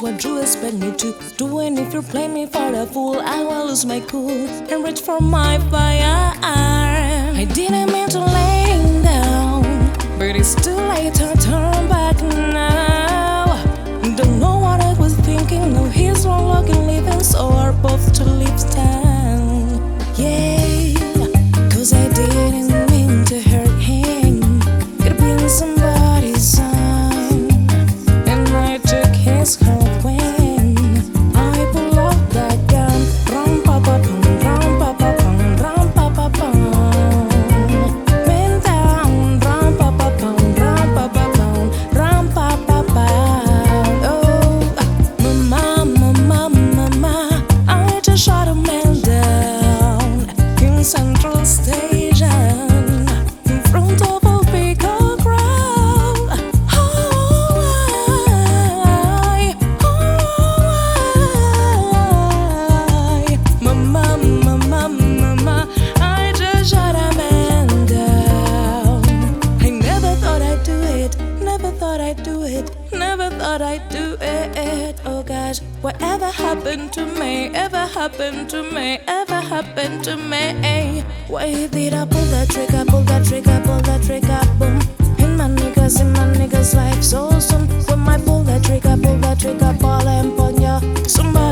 my. What you expect me to do? And if you play me for a fool, I will lose my cool and reach for my fire. I didn't mean to thought I'd do it. Oh gosh, whatever happened to me, ever happened to me, ever happened to me? Why did I pull that trigger, pull that trigger, pull that trigger, boom? In my niggas, in my niggas' life so soon. When I pull that trigger, pull that trigger, ball and pull ya. Somebody